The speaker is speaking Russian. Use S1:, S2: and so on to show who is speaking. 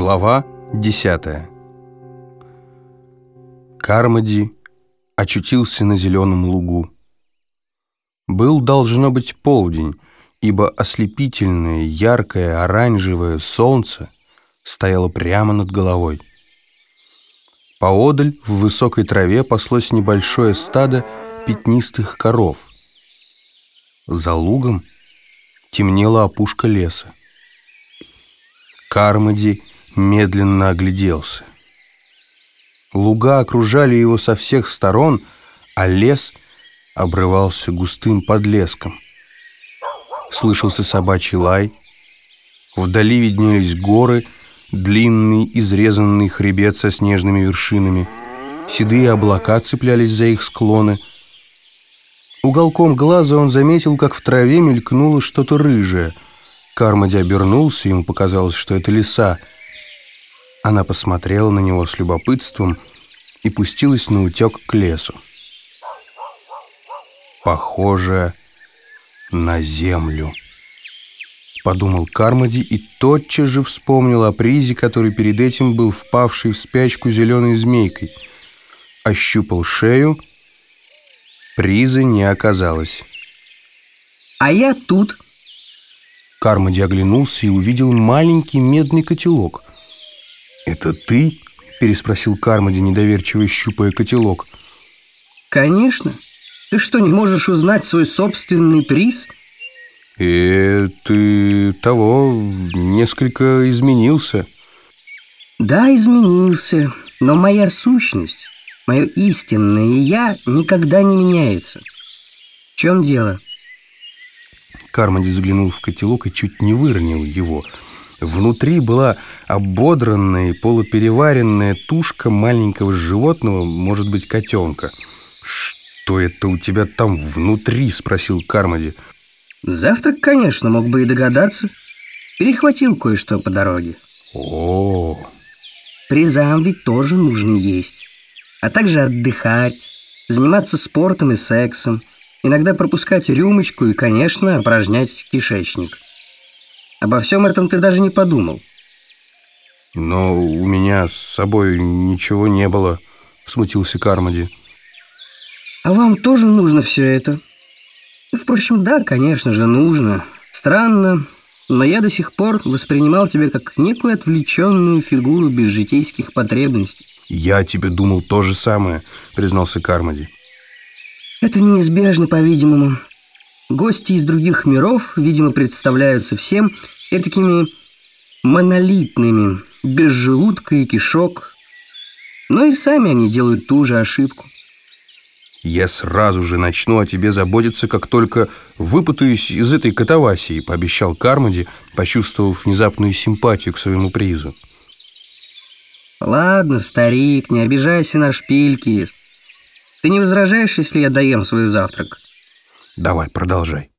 S1: Глава 10 Кармади очутился на зеленом лугу. Был, должно быть, полдень, ибо ослепительное, яркое, оранжевое солнце стояло прямо над головой. Поодаль в высокой траве паслось небольшое стадо пятнистых коров. За лугом темнела опушка леса. Кармади медленно огляделся. Луга окружали его со всех сторон, а лес обрывался густым подлеском. Слышался собачий лай. Вдали виднелись горы, длинный изрезанный хребет со снежными вершинами. Седые облака цеплялись за их склоны. Уголком глаза он заметил, как в траве мелькнуло что-то рыжее. Кармади обернулся, ему показалось, что это лиса — она посмотрела на него с любопытством и пустилась на утек к лесу. «Похоже на землю», — подумал Кармоди и тотчас же вспомнил о призе, который перед этим был впавший в спячку зеленой змейкой. Ощупал шею, призы не оказалось.
S2: «А я тут»,
S1: Кармоди оглянулся и увидел маленький медный котелок. «Это ты?» – переспросил Кармоди, недоверчиво щупая котелок.
S2: «Конечно. Ты что, не можешь узнать свой собственный приз?»
S1: «Э, ты того несколько изменился».
S2: «Да, изменился, но моя сущность, мое истинное «я» никогда не меняется. В чем дело?»
S1: Кармоди заглянул в котелок и чуть не выронил его – Внутри была ободранная и полупереваренная тушка маленького животного, может быть, котенка. «Что это у тебя там внутри?» – спросил Кармоди.
S2: «Завтрак, конечно, мог бы и догадаться. Перехватил кое-что по дороге».
S1: О, -о,
S2: -о. Призам ведь тоже нужно есть, а также отдыхать, заниматься спортом и сексом, иногда пропускать рюмочку и, конечно, упражнять кишечник. Обо всем этом ты даже не подумал.
S1: Но у меня с собой ничего не было, смутился Кармоди.
S2: А вам тоже нужно все это? Впрочем, да, конечно же, нужно. Странно, но я до сих пор воспринимал тебя как некую отвлеченную фигуру без житейских потребностей.
S1: Я тебе думал то же самое, признался Кармоди.
S2: Это неизбежно, по-видимому. Гости из других миров, видимо, представляются всем такими монолитными, без желудка и кишок. Но и сами они делают ту же ошибку.
S1: «Я сразу же начну о тебе заботиться, как только выпутаюсь из этой катавасии», пообещал Кармоди, почувствовав внезапную симпатию к своему призу.
S2: «Ладно, старик, не обижайся на шпильки. Ты не возражаешь, если я доем свой завтрак?»
S1: Давай, продолжай.